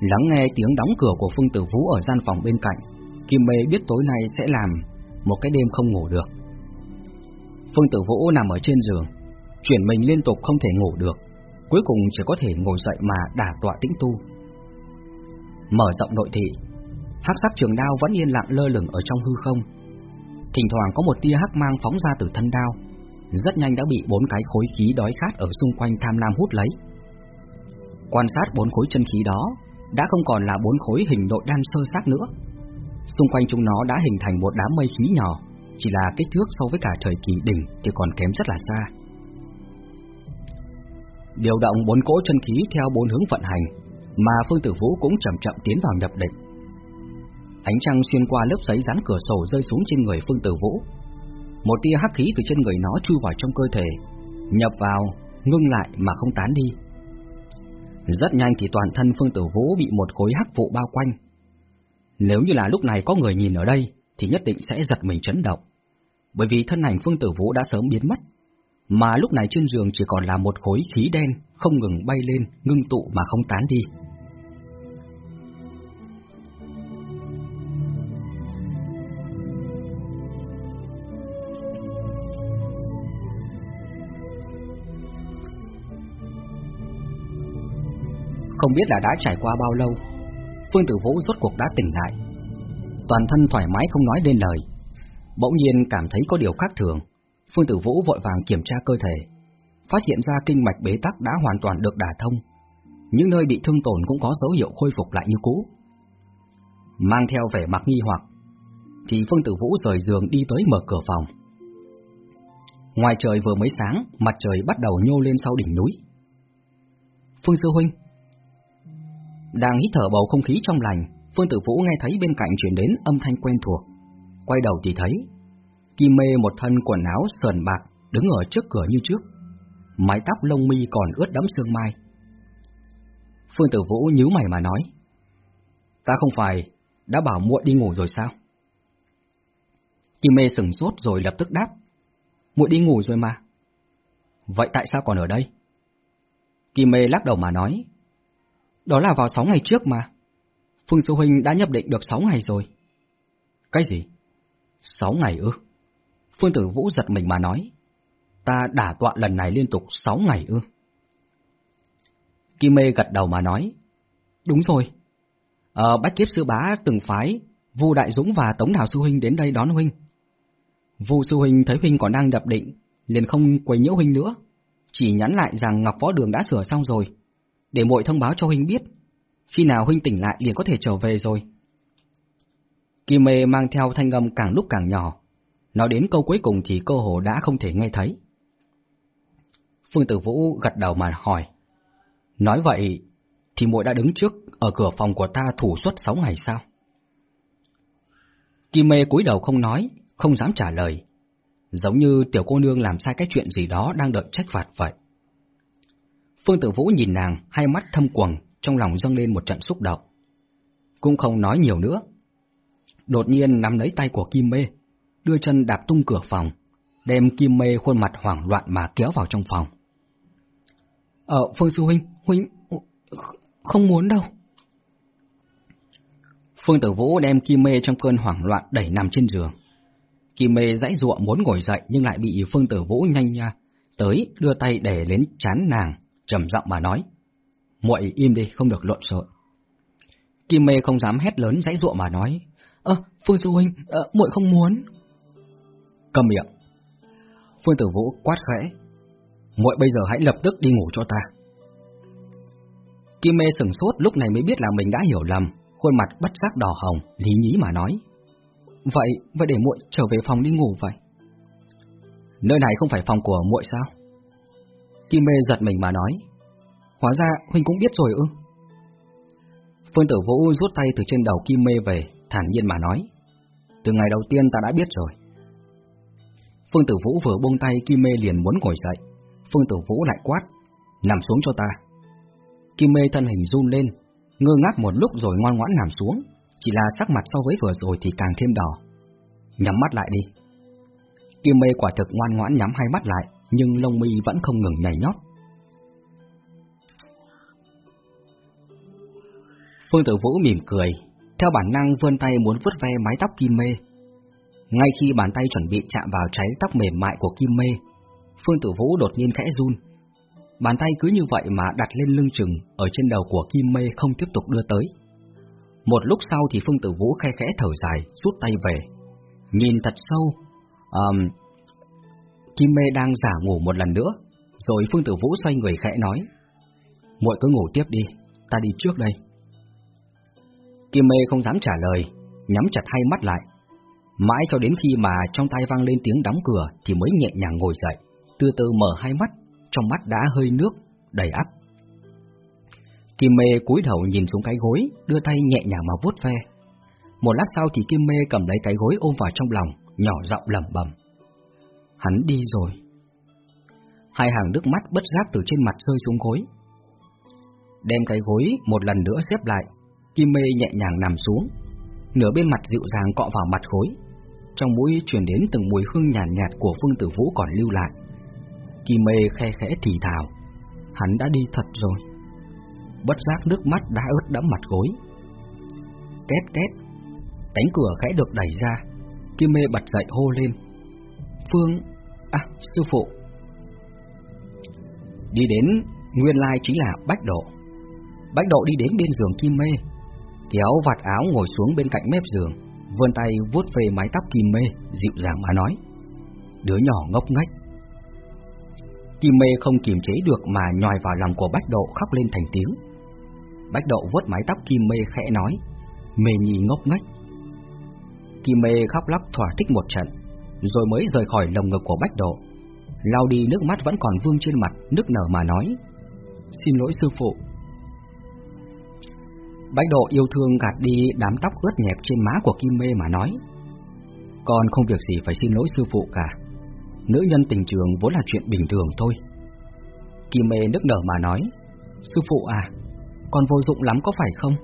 Lắng nghe tiếng đóng cửa của Phương Tử Vũ ở gian phòng bên cạnh, Kim Mê biết tối nay sẽ làm một cái đêm không ngủ được. Phương Tử Vũ nằm ở trên giường, chuyển mình liên tục không thể ngủ được, cuối cùng chỉ có thể ngồi dậy mà đả tọa tĩnh tu. Mở rộng nội thị, hắc sắc trường đao vẫn yên lặng lơ lửng ở trong hư không. Thỉnh thoảng có một tia hắc mang phóng ra từ thân đao, rất nhanh đã bị bốn cái khối khí đói khát ở xung quanh tham lam hút lấy. Quan sát bốn khối chân khí đó, đã không còn là bốn khối hình nội đan sơ xác nữa. Xung quanh chúng nó đã hình thành một đám mây khí nhỏ, chỉ là kích thước so với cả thời kỳ đỉnh thì còn kém rất là xa. Điều động bốn cỗ chân khí theo bốn hướng vận hành, mà Phương Tử Vũ cũng chậm chậm tiến vào nhập định. Ánh trăng xuyên qua lớp giấy dán cửa sổ rơi xuống trên người Phương Tử Vũ. Một tia hắc khí từ trên người nó chui vào trong cơ thể, nhập vào, ngưng lại mà không tán đi. Rất nhanh thì toàn thân Phương Tử Vũ bị một khối hắc vụ bao quanh. Nếu như là lúc này có người nhìn ở đây, thì nhất định sẽ giật mình chấn động. Bởi vì thân ảnh Phương Tử Vũ đã sớm biến mất, mà lúc này trên giường chỉ còn là một khối khí đen không ngừng bay lên, ngưng tụ mà không tán đi. Không biết là đã trải qua bao lâu, Phương Tử Vũ rốt cuộc đã tỉnh lại. Toàn thân thoải mái không nói nên lời, bỗng nhiên cảm thấy có điều khác thường. Phương Tử Vũ vội vàng kiểm tra cơ thể, phát hiện ra kinh mạch bế tắc đã hoàn toàn được đả thông. Những nơi bị thương tổn cũng có dấu hiệu khôi phục lại như cũ. Mang theo vẻ mặt nghi hoặc, thì Phương Tử Vũ rời giường đi tới mở cửa phòng. Ngoài trời vừa mới sáng, mặt trời bắt đầu nhô lên sau đỉnh núi. Phương Sư Huynh đang hít thở bầu không khí trong lành, Phương Tử Vũ nghe thấy bên cạnh chuyển đến âm thanh quen thuộc. Quay đầu thì thấy Kim mê một thân quần áo sờn bạc đứng ở trước cửa như trước. mái tóc lông mi còn ướt đẫm sương mai. Phương Tử Vũ nhíu mày mà nói, ta không phải đã bảo muội đi ngủ rồi sao? Kim Mê sừng sốt rồi lập tức đáp, muội đi ngủ rồi mà. Vậy tại sao còn ở đây? Kim Mê lắc đầu mà nói, đó là vào sáu ngày trước mà. Phương Sư Huynh đã nhập định được sáu ngày rồi. Cái gì? Sáu ngày ư? Phương Tử Vũ giật mình mà nói, ta đả tọa lần này liên tục sáu ngày ư? Kim Mê gật đầu mà nói, đúng rồi. Ờ, Bách Kiếp Sư Bá từng phái Vu Đại Dũng và Tống Đào Sư Huynh đến đây đón Huynh. Vu Sư Huynh thấy Huynh còn đang nhập định, liền không quấy nhiễu Huynh nữa, chỉ nhắn lại rằng Ngọc Võ Đường đã sửa xong rồi, để muội thông báo cho Huynh biết, khi nào Huynh tỉnh lại liền có thể trở về rồi. Kim Mê mang theo thanh âm càng lúc càng nhỏ, nói đến câu cuối cùng thì cơ hồ đã không thể nghe thấy. Phương Tử Vũ gật đầu mà hỏi, nói vậy thì muội đã đứng trước ở cửa phòng của ta thủ suốt sáu ngày sao? Kim Mê cúi đầu không nói, không dám trả lời, giống như tiểu cô nương làm sai cái chuyện gì đó đang đợi trách phạt vậy. Phương Tử Vũ nhìn nàng, hai mắt thâm quầng, trong lòng dâng lên một trận xúc động. Cũng không nói nhiều nữa. Đột nhiên nắm lấy tay của Kim Mê, đưa chân đạp tung cửa phòng, đem Kim Mê khuôn mặt hoảng loạn mà kéo vào trong phòng. Ờ, Phương Sư Huynh, Huynh... không muốn đâu. Phương Tử Vũ đem Kim Mê trong cơn hoảng loạn đẩy nằm trên giường. Kim Mê dãy ruộng muốn ngồi dậy nhưng lại bị Phương Tử Vũ nhanh nha, tới đưa tay để lên chán nàng, trầm giọng mà nói. muội im đi, không được lộn xộn. Kim Mê không dám hét lớn dãy ruộng mà nói. Ơ, Phương Sư Huynh, ờ, muội không muốn. Cầm miệng. Phương Tử Vũ quát khẽ. muội bây giờ hãy lập tức đi ngủ cho ta. Kim Mê sừng sốt lúc này mới biết là mình đã hiểu lầm, khuôn mặt bất giác đỏ hồng, lý nhí mà nói. Vậy, vậy để muội trở về phòng đi ngủ vậy. Nơi này không phải phòng của muội sao? Kim Mê giật mình mà nói. Hóa ra huynh cũng biết rồi ư? Phương Tử Vũ rút tay từ trên đầu Kim Mê về, thản nhiên mà nói. Từ ngày đầu tiên ta đã biết rồi. Phương Tử Vũ vừa buông tay Kim Mê liền muốn ngồi dậy. Phương Tử Vũ lại quát, nằm xuống cho ta. Kim Mê thân hình run lên, ngơ ngác một lúc rồi ngoan ngoãn nằm xuống, chỉ là sắc mặt so với vừa rồi thì càng thêm đỏ. Nhắm mắt lại đi. Kim Mê quả thực ngoan ngoãn nhắm hai mắt lại, nhưng lông mi vẫn không ngừng nhảy nhót. Phương Tử Vũ mỉm cười, theo bản năng vươn tay muốn vuốt ve mái tóc Kim Mê. Ngay khi bàn tay chuẩn bị chạm vào cháy tóc mềm mại của Kim Mê, Phương Tử Vũ đột nhiên khẽ run. Bàn tay cứ như vậy mà đặt lên lưng chừng ở trên đầu của Kim Mê không tiếp tục đưa tới. Một lúc sau thì Phương Tử Vũ khe khẽ thở dài, rút tay về. Nhìn thật sâu, um, Kim Mê đang giả ngủ một lần nữa, rồi Phương Tử Vũ xoay người khẽ nói. muội cứ ngủ tiếp đi, ta đi trước đây. Kim Mê không dám trả lời, nhắm chặt hai mắt lại. Mãi cho đến khi mà trong tay vang lên tiếng đóng cửa thì mới nhẹ nhàng ngồi dậy, từ từ mở hai mắt, trong mắt đã hơi nước, đầy ắp. Kim Mê cúi đầu nhìn xuống cái gối, đưa tay nhẹ nhàng mà vuốt ve. Một lát sau thì Kim Mê cầm lấy cái gối ôm vào trong lòng, nhỏ giọng lẩm bẩm. Hắn đi rồi. Hai hàng nước mắt bất giác từ trên mặt rơi xuống gối. Đem cái gối một lần nữa xếp lại, Kim Mê nhẹ nhàng nằm xuống, nửa bên mặt dịu dàng cọ vào mặt gối. Trong mũi truyền đến từng mùi hương nhàn nhạt, nhạt của Phương Tử Vũ còn lưu lại. Kim Mê khe khẽ thì thào, hắn đã đi thật rồi. Bất giác nước mắt đã ướt đẫm mặt gối. Két két, cánh cửa khẽ được đẩy ra, Kim Mê bật dậy hô lên. Phương, à, sư phụ. Đi đến, nguyên lai chính là Bách Độ. Bách Độ đi đến bên giường Kim Mê, kéo vạt áo ngồi xuống bên cạnh mép giường, vươn tay vuốt về mái tóc Kim Mê, dịu dàng mà nói. Đứa nhỏ ngốc nghếch. Kim Mê không kiềm chế được mà nhòi vào lòng của Bách Độ khóc lên thành tiếng. Bách Độ vuốt mái tóc Kim Mê khẽ nói, mê nhì ngốc nghếch. Kim Mê khóc lóc thỏa thích một trận, rồi mới rời khỏi lồng ngực của Bách Độ. Lau đi nước mắt vẫn còn vương trên mặt, nước nở mà nói, xin lỗi sư phụ. Bách Độ yêu thương gạt đi đám tóc ướt nhẹp trên má của Kim Mê mà nói, con không việc gì phải xin lỗi sư phụ cả. Nữ nhân tình trường vốn là chuyện bình thường thôi. Kim mê nước nở mà nói, Sư phụ à, con vô dụng lắm có phải không?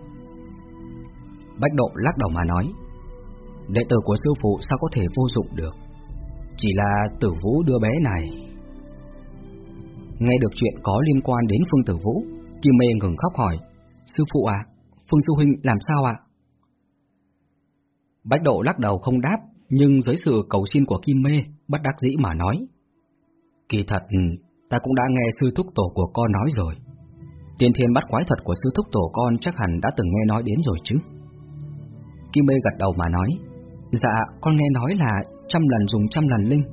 Bách độ lắc đầu mà nói, Đệ tử của sư phụ sao có thể vô dụng được? Chỉ là tử vũ đưa bé này. Nghe được chuyện có liên quan đến Phương Tử Vũ, Kim Mê ngừng khóc hỏi, Sư phụ à, Phương Sư Huynh làm sao ạ? Bách độ lắc đầu không đáp, nhưng dưới sự cầu xin của Kim Mê, bất đắc dĩ mà nói. Kỳ thật, ừ, ta cũng đã nghe sư thúc tổ của con nói rồi. Tiên thiên bắt quái thuật của sư thúc tổ con chắc hẳn đã từng nghe nói đến rồi chứ. Kim Mê gật đầu mà nói, dạ, con nghe nói là trăm lần dùng trăm lần linh,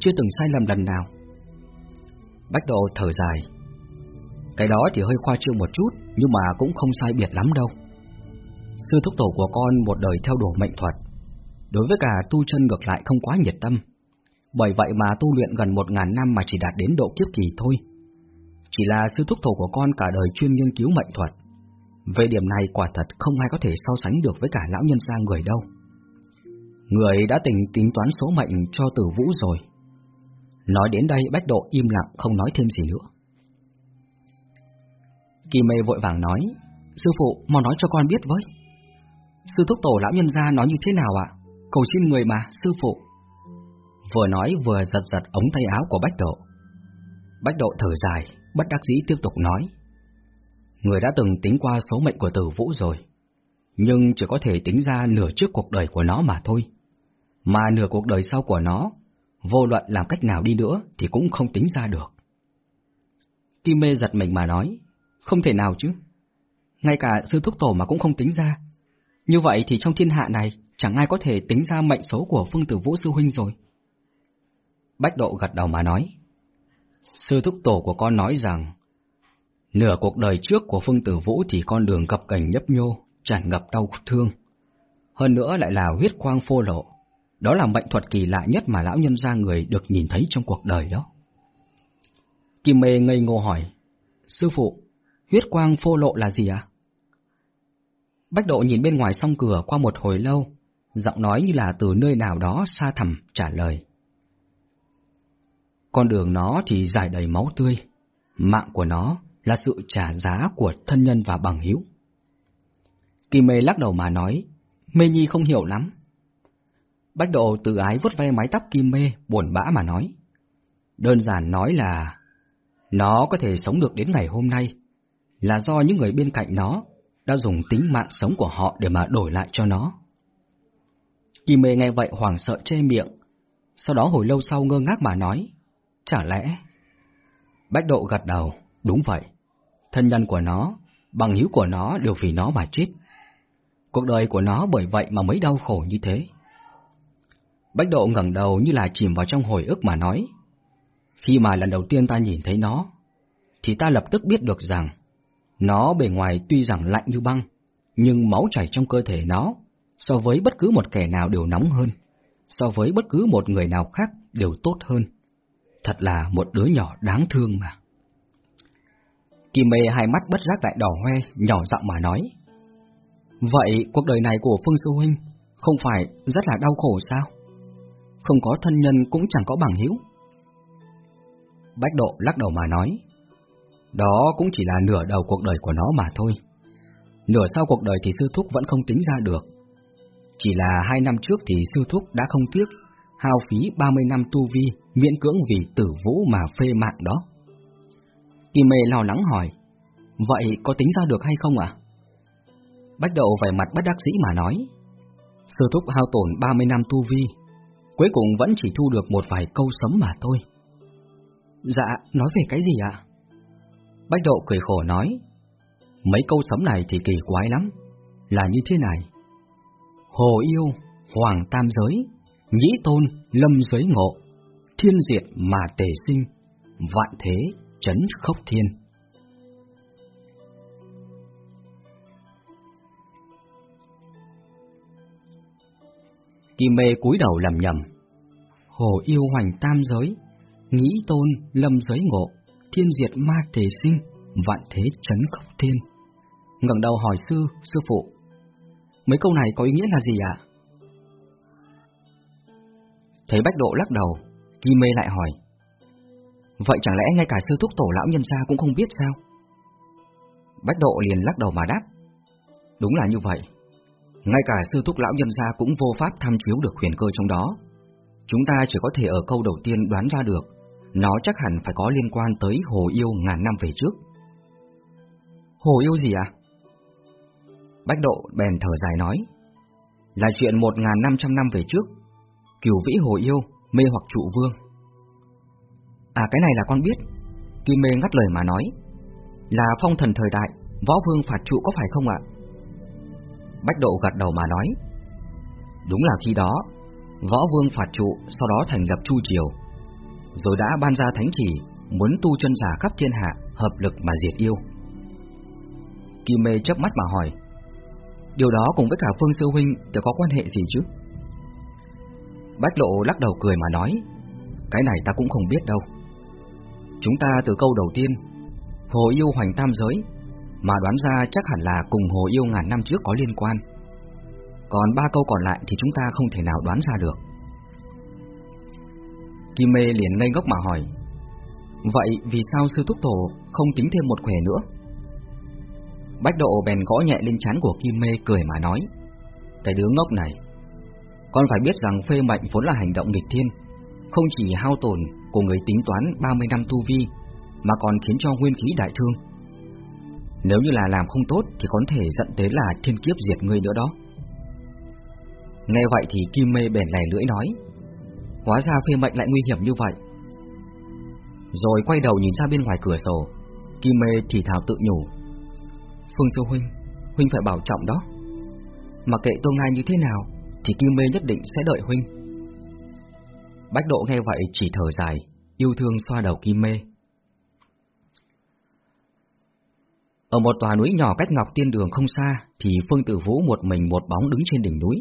chưa từng sai lầm lần nào. Bách độ thở dài. Cái đó thì hơi khoa trương một chút, nhưng mà cũng không sai biệt lắm đâu. Sư thúc tổ của con một đời theo đuổi mệnh thuật, đối với cả tu chân ngược lại không quá nhiệt tâm. Bởi vậy mà tu luyện gần một ngàn năm mà chỉ đạt đến độ kiếp kỳ thôi. Chỉ là sư thúc tổ của con cả đời chuyên nghiên cứu mệnh thuật. Về điểm này quả thật không ai có thể so sánh được với cả lão nhân gia người đâu. Người đã tình tính toán số mệnh cho tử vũ rồi. Nói đến đây Bách Độ im lặng không nói thêm gì nữa. Kỳ mê vội vàng nói, sư phụ mau nói cho con biết với. Sư thúc tổ lão nhân gia nói như thế nào ạ? Cầu xin người mà, sư phụ. Vừa nói vừa giật giật ống tay áo của Bách Độ. Bách Độ thở dài, bất đắc dĩ tiếp tục nói. Người đã từng tính qua số mệnh của tử vũ rồi, nhưng chỉ có thể tính ra nửa trước cuộc đời của nó mà thôi. Mà nửa cuộc đời sau của nó, vô luận làm cách nào đi nữa thì cũng không tính ra được. Kim mê giật mình mà nói, không thể nào chứ. Ngay cả sư thúc tổ mà cũng không tính ra. Như vậy thì trong thiên hạ này chẳng ai có thể tính ra mệnh số của Phương Tử Vũ Sư Huynh rồi. Bách Độ gật đầu mà nói. Sư thúc tổ của con nói rằng, nửa cuộc đời trước của Phương Tử Vũ thì con đường gặp cảnh nhấp nhô, tràn ngập đau thương. Hơn nữa lại là huyết quang phô lộ. Đó là mệnh thuật kỳ lạ nhất mà lão nhân gia người được nhìn thấy trong cuộc đời đó. Kim Mê ngây ngô hỏi, Sư phụ, huyết quang phô lộ là gì ạ? Bách độ nhìn bên ngoài song cửa qua một hồi lâu, giọng nói như là từ nơi nào đó xa thẳm trả lời. Con đường nó thì dài đầy máu tươi, mạng của nó là sự trả giá của thân nhân và bằng hữu. Kỳ mê lắc đầu mà nói, mê nhi không hiểu lắm. Bách độ tự ái vuốt ve mái tóc kim mê, buồn bã mà nói. Đơn giản nói là, nó có thể sống được đến ngày hôm nay, là do những người bên cạnh nó đã dùng tính mạng sống của họ để mà đổi lại cho nó. Kim mê nghe vậy hoảng sợ che miệng, sau đó hồi lâu sau ngơ ngác mà nói, chả lẽ... Bách độ gật đầu, đúng vậy, thân nhân của nó, bằng hữu của nó đều vì nó mà chết. Cuộc đời của nó bởi vậy mà mới đau khổ như thế. Bách độ ngẩng đầu như là chìm vào trong hồi ức mà nói. Khi mà lần đầu tiên ta nhìn thấy nó, thì ta lập tức biết được rằng, nó bề ngoài tuy rằng lạnh như băng, nhưng máu chảy trong cơ thể nó, so với bất cứ một kẻ nào đều nóng hơn, so với bất cứ một người nào khác đều tốt hơn. Thật là một đứa nhỏ đáng thương mà. Kim mê hai mắt bất giác lại đỏ hoe, nhỏ giọng mà nói. Vậy cuộc đời này của Phương Sư Huynh không phải rất là đau khổ sao? Không có thân nhân cũng chẳng có bằng hữu. Bách độ lắc đầu mà nói. Đó cũng chỉ là nửa đầu cuộc đời của nó mà thôi. Nửa sau cuộc đời thì sư thúc vẫn không tính ra được. Chỉ là hai năm trước thì sư thúc đã không tiếc hao phí 30 năm tu vi miễn cưỡng vì tử vũ mà phê mạng đó. Kim mê lo lắng hỏi, vậy có tính ra được hay không ạ? Bách đậu vẻ mặt bất đắc dĩ mà nói, sư thúc hao tổn 30 năm tu vi, cuối cùng vẫn chỉ thu được một vài câu sấm mà thôi. Dạ, nói về cái gì ạ? Bách độ cười khổ nói, mấy câu sấm này thì kỳ quái lắm, là như thế này. Hồ yêu, hoàng tam giới, nhĩ tôn, lâm giới ngộ, thiên diệt mà tề sinh, vạn thế, chấn khốc thiên. Kim mê cúi đầu lầm nhầm. Hồ yêu hoành tam giới, nghĩ tôn, lâm giới ngộ, thiên diệt ma tề sinh, vạn thế chấn khốc thiên. ngẩng đầu hỏi sư, sư phụ, mấy câu này có ý nghĩa là gì ạ? Thấy Bách Độ lắc đầu, Kim Mê lại hỏi. Vậy chẳng lẽ ngay cả sư thúc tổ lão nhân gia cũng không biết sao? Bách độ liền lắc đầu mà đáp. Đúng là như vậy. Ngay cả sư thúc lão nhân gia cũng vô pháp tham chiếu được huyền cơ trong đó. Chúng ta chỉ có thể ở câu đầu tiên đoán ra được, nó chắc hẳn phải có liên quan tới hồ yêu ngàn năm về trước. Hồ yêu gì à? Bách độ bèn thở dài nói. Là chuyện một ngàn năm trăm năm về trước, cửu vĩ hồ yêu, mê hoặc trụ vương. À cái này là con biết, Kim mê ngắt lời mà nói. Là phong thần thời đại, võ vương phạt trụ có phải không ạ? Bách độ gật đầu mà nói. Đúng là khi đó, võ vương phạt trụ sau đó thành lập chu triều, rồi đã ban ra thánh chỉ muốn tu chân giả khắp thiên hạ hợp lực mà diệt yêu. Kim mê chớp mắt mà hỏi, điều đó cùng với cả Phương Sư Huynh đều có quan hệ gì chứ? Bách lộ lắc đầu cười mà nói, cái này ta cũng không biết đâu. Chúng ta từ câu đầu tiên, hồ yêu hoành tam giới, mà đoán ra chắc hẳn là cùng hồ yêu ngàn năm trước có liên quan. Còn ba câu còn lại thì chúng ta không thể nào đoán ra được. Kim mê liền ngây ngốc mà hỏi, vậy vì sao sư thúc tổ không tính thêm một khỏe nữa? Bách độ bèn gõ nhẹ lên chán của Kim mê cười mà nói, cái đứa ngốc này, con phải biết rằng phê mệnh vốn là hành động nghịch thiên, không chỉ hao tổn của người tính toán 30 năm tu vi, mà còn khiến cho nguyên khí đại thương. Nếu như là làm không tốt thì có thể dẫn đến là thiên kiếp diệt người nữa đó. Nghe vậy thì Kim Mê bèn lè lưỡi nói, hóa ra phê mệnh lại nguy hiểm như vậy. Rồi quay đầu nhìn ra bên ngoài cửa sổ, Kim Mê thì thào tự nhủ, Phương Sư Huynh, Huynh phải bảo trọng đó. Mà kệ tương lai như thế nào, thì Kim Mê nhất định sẽ đợi Huynh. Bách độ nghe vậy chỉ thở dài, yêu thương xoa đầu Kim Mê. Ở một tòa núi nhỏ cách Ngọc Tiên Đường không xa, thì Phương Tử Vũ một mình một bóng đứng trên đỉnh núi.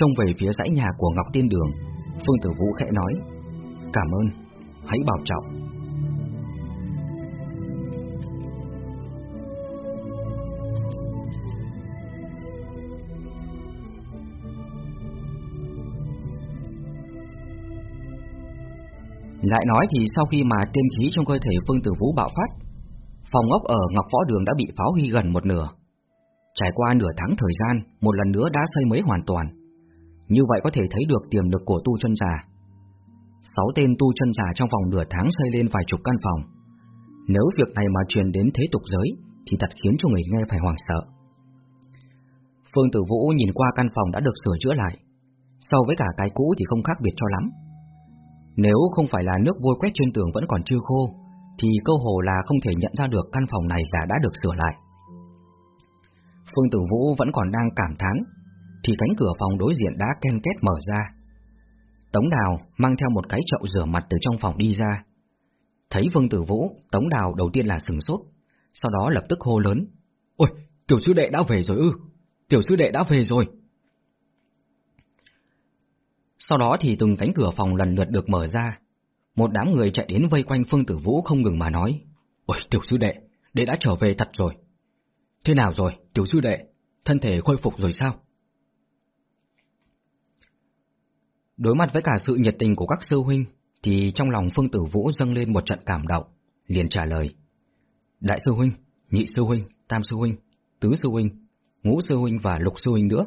Trông về phía dãy nhà của Ngọc Tiên Đường, Phương Tử Vũ khẽ nói, Cảm ơn, hãy bảo trọng. Lại nói thì sau khi mà tiên khí trong cơ thể Phương Tử Vũ bạo phát, phòng ốc ở Ngọc Võ Đường đã bị phá hủy gần một nửa. Trải qua nửa tháng thời gian, một lần nữa đã xây mới hoàn toàn. Như vậy có thể thấy được tiềm lực của tu chân giả. Sáu tên tu chân giả trong vòng nửa tháng xây lên vài chục căn phòng. Nếu việc này mà truyền đến thế tục giới, thì thật khiến cho người nghe phải hoảng sợ. Phương Tử Vũ nhìn qua căn phòng đã được sửa chữa lại. So với cả cái cũ thì không khác biệt cho lắm. Nếu không phải là nước vôi quét trên tường vẫn còn chưa khô, thì cơ hồ là không thể nhận ra được căn phòng này là đã được sửa lại. Phương Tử Vũ vẫn còn đang cảm thán, thì cánh cửa phòng đối diện đã ken két mở ra. Tống Đào mang theo một cái chậu rửa mặt từ trong phòng đi ra. Thấy Vương Tử Vũ, Tống Đào đầu tiên là sừng sốt, sau đó lập tức hô lớn. Ôi, tiểu sư đệ đã về rồi ư, tiểu sư đệ đã về rồi. Sau đó thì từng cánh cửa phòng lần lượt được mở ra. Một đám người chạy đến vây quanh Phương Tử Vũ không ngừng mà nói. Ôi, tiểu sư đệ, đệ đã trở về thật rồi. Thế nào rồi, tiểu sư đệ, thân thể khôi phục rồi sao? Đối mặt với cả sự nhiệt tình của các sư huynh, thì trong lòng Phương Tử Vũ dâng lên một trận cảm động, liền trả lời. Đại sư huynh, nhị sư huynh, tam sư huynh, tứ sư huynh, ngũ sư huynh và lục sư huynh nữa.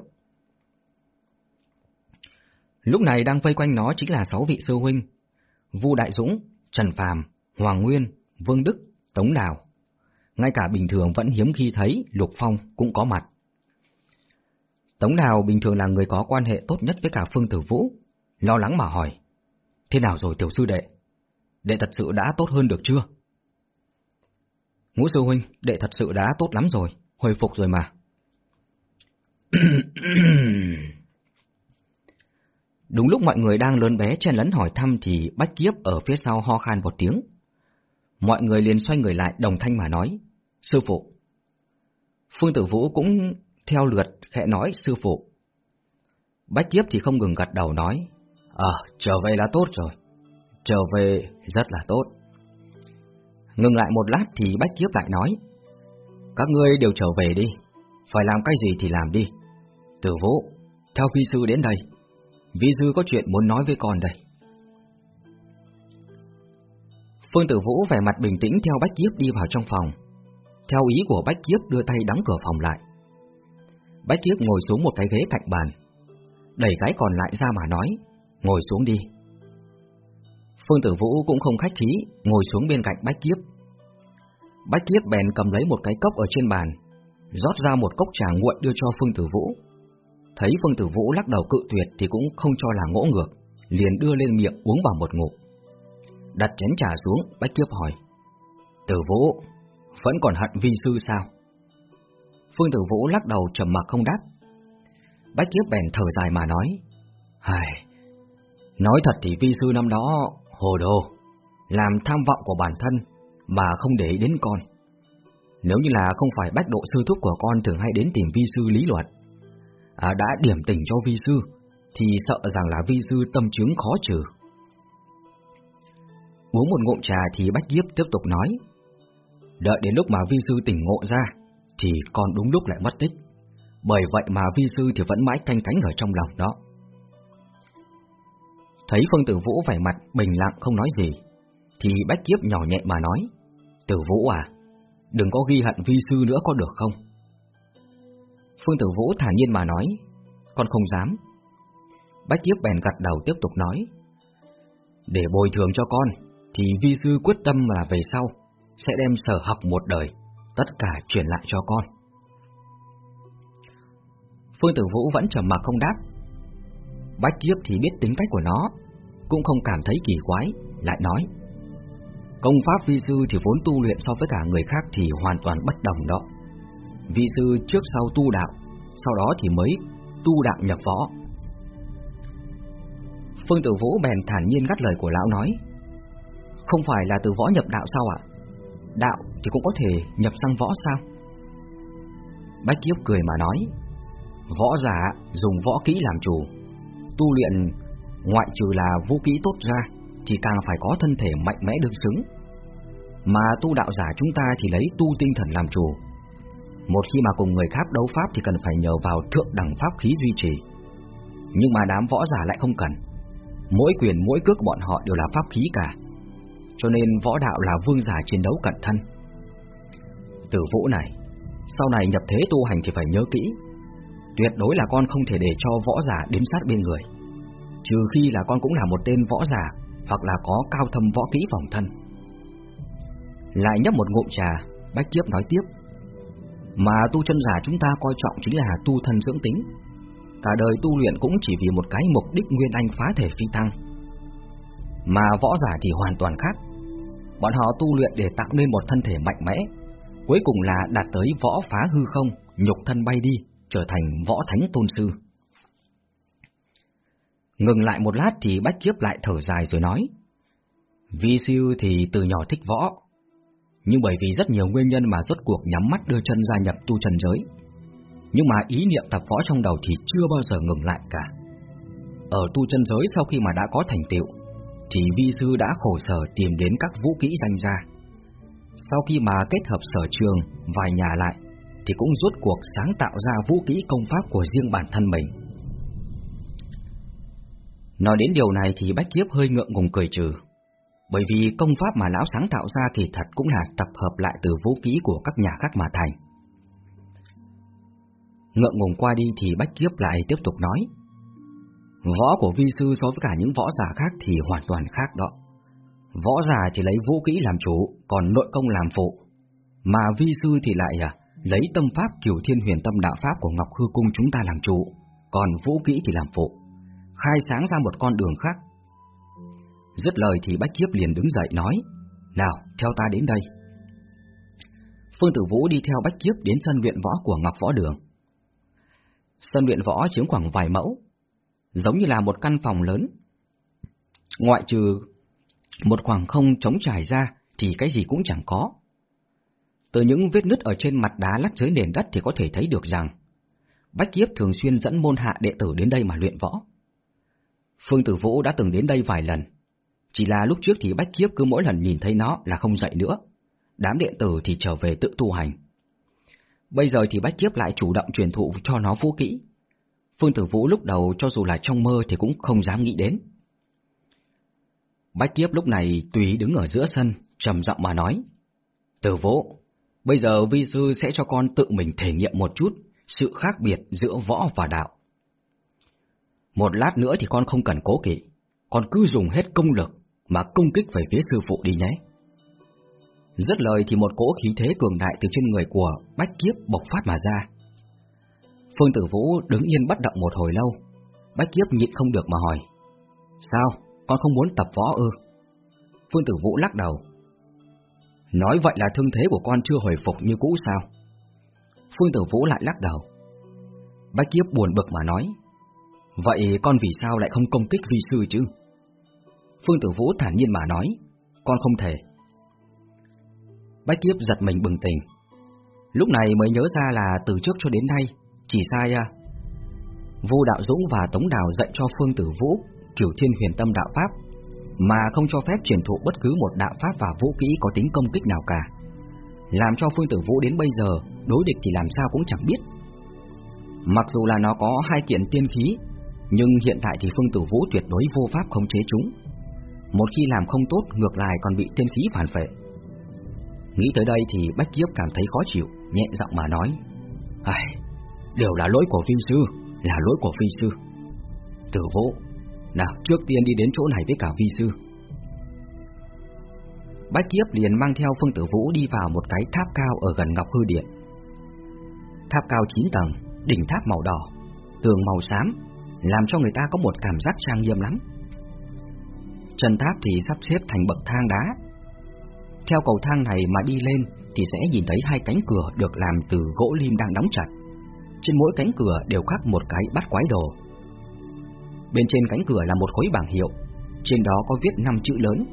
Lúc này đang vây quanh nó chính là sáu vị sư huynh, Vu Đại Dũng, Trần Phàm, Hoàng Nguyên, Vương Đức, Tống Đào. Ngay cả bình thường vẫn hiếm khi thấy Lục Phong cũng có mặt. Tống Đào bình thường là người có quan hệ tốt nhất với cả Phương Tử Vũ, lo lắng mà hỏi. Thế nào rồi tiểu sư đệ? Đệ thật sự đã tốt hơn được chưa? Ngũ sư huynh, đệ thật sự đã tốt lắm rồi, hồi phục rồi mà. Đúng lúc mọi người đang lớn bé chen lấn hỏi thăm thì Bách Kiếp ở phía sau ho khan một tiếng. Mọi người liền xoay người lại đồng thanh mà nói, sư phụ. Phương Tử Vũ cũng theo lượt khẽ nói sư phụ. Bách Kiếp thì không ngừng gật đầu nói, Ờ, trở về là tốt rồi, trở về rất là tốt. Ngừng lại một lát thì Bách Kiếp lại nói, Các ngươi đều trở về đi, phải làm cái gì thì làm đi. Tử Vũ, theo vi sư đến đây. Vi sư có chuyện muốn nói với con đây. Phương Tử Vũ vẻ mặt bình tĩnh theo Bách Kiếp đi vào trong phòng. Theo ý của Bách Kiếp đưa tay đóng cửa phòng lại. Bách Kiếp ngồi xuống một cái ghế cạnh bàn, đẩy cái còn lại ra mà nói, ngồi xuống đi. Phương Tử Vũ cũng không khách khí, ngồi xuống bên cạnh Bách Kiếp. Bách Kiếp bèn cầm lấy một cái cốc ở trên bàn, rót ra một cốc trà nguội đưa cho Phương Tử Vũ. Thấy Phương Tử Vũ lắc đầu cự tuyệt thì cũng không cho là ngỗ ngược, liền đưa lên miệng uống vào một ngụm. Đặt chén trà xuống, Bách Kiếp hỏi. Tử Vũ, vẫn còn hận vi sư sao? Phương Tử Vũ lắc đầu trầm mặc không đáp. Bách Kiếp bèn thở dài mà nói. Hài, nói thật thì vi sư năm đó hồ đồ, làm tham vọng của bản thân mà không để ý đến con. Nếu như là không phải bách độ sư thúc của con thường hay đến tìm vi sư lý luận, à, đã điểm tỉnh cho vi sư, thì sợ rằng là vi sư tâm chứng khó trừ. Uống một ngụm trà thì Bách Diếp tiếp tục nói, đợi đến lúc mà vi sư tỉnh ngộ ra, thì con đúng lúc lại mất tích. Bởi vậy mà vi sư thì vẫn mãi canh cánh ở trong lòng đó. Thấy Phương Tử Vũ vẻ mặt bình lặng không nói gì, thì Bách Kiếp nhỏ nhẹ mà nói, Tử Vũ à, đừng có ghi hận vi sư nữa có được không? Phương Tử Vũ thản nhiên mà nói, con không dám. Bách Kiếp bèn gật đầu tiếp tục nói, để bồi thường cho con, thì vi sư quyết tâm là về sau, sẽ đem sở học một đời, tất cả truyền lại cho con. Phương Tử Vũ vẫn trầm mặc không đáp. Bách Kiếp thì biết tính cách của nó, cũng không cảm thấy kỳ quái, lại nói. Công pháp vi sư thì vốn tu luyện so với cả người khác thì hoàn toàn bất đồng đó. Vi sư trước sau tu đạo, sau đó thì mới tu đạo nhập võ. Phương Tử Vũ bèn thản nhiên ngắt lời của lão nói. Không phải là từ võ nhập đạo sao ạ? Đạo thì cũng có thể nhập sang võ sao? Bách Kiếp cười mà nói. Võ giả dùng võ kỹ làm chủ, tu luyện ngoại trừ là vũ kỹ tốt ra thì càng phải có thân thể mạnh mẽ đương xứng. Mà tu đạo giả chúng ta thì lấy tu tinh thần làm chủ. Một khi mà cùng người khác đấu pháp thì cần phải nhờ vào thượng đẳng pháp khí duy trì. Nhưng mà đám võ giả lại không cần. Mỗi quyền mỗi cước bọn họ đều là pháp khí cả. Cho nên võ đạo là vương giả chiến đấu cẩn thân. Tử vũ này, sau này nhập thế tu hành thì phải nhớ kỹ. Tuyệt đối là con không thể để cho võ giả đến sát bên người. Trừ khi là con cũng là một tên võ giả hoặc là có cao thâm võ kỹ phòng thân. Lại nhấp một ngụm trà, Bách Kiếp nói tiếp. Mà tu chân giả chúng ta coi trọng chính là tu thân dưỡng tính. Cả đời tu luyện cũng chỉ vì một cái mục đích nguyên anh phá thể phi thăng. Mà võ giả thì hoàn toàn khác. Bọn họ tu luyện để tạo nên một thân thể mạnh mẽ, cuối cùng là đạt tới võ phá hư không, nhục thân bay đi, trở thành võ thánh tôn sư. Ngừng lại một lát thì Bách Kiếp lại thở dài rồi nói. Vi siêu thì từ nhỏ thích võ, nhưng bởi vì rất nhiều nguyên nhân mà rốt cuộc nhắm mắt đưa chân gia nhập tu trần giới. Nhưng mà ý niệm tập võ trong đầu thì chưa bao giờ ngừng lại cả. Ở tu chân giới sau khi mà đã có thành tựu, thì vi sư đã khổ sở tìm đến các vũ kỹ danh gia. Sau khi mà kết hợp sở trường, vài nhà lại, thì cũng rốt cuộc sáng tạo ra vũ kỹ công pháp của riêng bản thân mình. Nói đến điều này thì Bách Kiếp hơi ngượng ngùng cười trừ, bởi vì công pháp mà lão sáng tạo ra thì thật cũng là tập hợp lại từ vũ kỹ của các nhà khác mà thành. Ngượng ngùng qua đi thì Bách Kiếp lại tiếp tục nói, Võ của vi sư so với cả những võ giả khác thì hoàn toàn khác đó. Võ giả chỉ lấy vũ kỹ làm chủ, còn nội công làm phụ. Mà vi sư thì lại à, lấy tâm pháp kiểu thiên huyền tâm đạo pháp của Ngọc Hư Cung chúng ta làm chủ, còn vũ kỹ thì làm phụ. Khai sáng ra một con đường khác. Dứt lời thì Bách Kiếp liền đứng dậy nói, Nào, theo ta đến đây. Phương Tử Vũ đi theo Bách Kiếp đến sân luyện võ của Ngọc Võ Đường. Sân luyện võ chiếm khoảng vài mẫu, giống như là một căn phòng lớn. Ngoại trừ một khoảng không trống trải ra thì cái gì cũng chẳng có. Từ những vết nứt ở trên mặt đá lát dưới nền đất thì có thể thấy được rằng Bách Kiếp thường xuyên dẫn môn hạ đệ tử đến đây mà luyện võ. Phương Tử Vũ đã từng đến đây vài lần, chỉ là lúc trước thì Bách Kiếp cứ mỗi lần nhìn thấy nó là không dậy nữa, đám điện tử thì trở về tự tu hành. Bây giờ thì Bách Kiếp lại chủ động truyền thụ cho nó vũ kỹ. Phương Tử Vũ lúc đầu cho dù là trong mơ thì cũng không dám nghĩ đến. Bách Kiếp lúc này tùy đứng ở giữa sân, trầm giọng mà nói. Tử vũ, bây giờ vi sư sẽ cho con tự mình thể nghiệm một chút sự khác biệt giữa võ và đạo. Một lát nữa thì con không cần cố kỵ, con cứ dùng hết công lực mà công kích về phía sư phụ đi nhé. Rất lời thì một cỗ khí thế cường đại từ trên người của Bách Kiếp bộc phát mà ra. Phương Tử Vũ đứng yên bất động một hồi lâu, Bách Kiếp nhịn không được mà hỏi. Sao, con không muốn tập võ ư? Phương Tử Vũ lắc đầu. Nói vậy là thương thế của con chưa hồi phục như cũ sao? Phương Tử Vũ lại lắc đầu. Bách Kiếp buồn bực mà nói. Vậy con vì sao lại không công kích vi sư chứ? Phương Tử Vũ thản nhiên mà nói. Con không thể. Bách Kiếp giật mình bừng tỉnh. Lúc này mới nhớ ra là từ trước cho đến nay, chỉ sai à. Vô Đạo Dũng và Tống Đào dạy cho Phương Tử Vũ kiểu thiên huyền tâm đạo pháp, mà không cho phép truyền thụ bất cứ một đạo pháp và vũ kỹ có tính công kích nào cả. Làm cho Phương Tử Vũ đến bây giờ, đối địch thì làm sao cũng chẳng biết. Mặc dù là nó có hai kiện tiên khí, nhưng hiện tại thì Phương Tử Vũ tuyệt đối vô pháp khống chế chúng. Một khi làm không tốt, ngược lại còn bị tiên khí phản phệ. Nghĩ tới đây thì Bách Kiếp cảm thấy khó chịu, nhẹ giọng mà nói. Ai, đều là lỗi của phi sư, là lỗi của phi sư. Tử Vũ, nào trước tiên đi đến chỗ này với cả vi sư Bách Kiếp liền mang theo Phương Tử Vũ đi vào một cái tháp cao ở gần Ngọc Hư Điện Tháp cao 9 tầng, đỉnh tháp màu đỏ, tường màu xám làm cho người ta có một cảm giác trang nghiêm lắm. Trần tháp thì sắp xếp thành bậc thang đá. Theo cầu thang này mà đi lên thì sẽ nhìn thấy hai cánh cửa được làm từ gỗ lim đang đóng chặt. Trên mỗi cánh cửa đều khắc một cái bắt quái đồ. Bên trên cánh cửa là một khối bảng hiệu, trên đó có viết năm chữ lớn: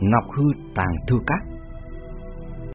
Ngọc Hư Tàng Thư Các.